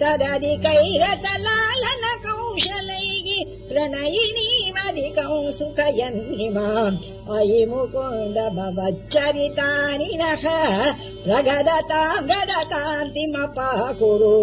तदधिकैरतलालन कौशलैः प्रणयिनीमधिकं सुखयन्निमाम् अयि मुकुन्द भवच्चरितानि नः प्रगदताम् गदतान्तिमपाकुरु।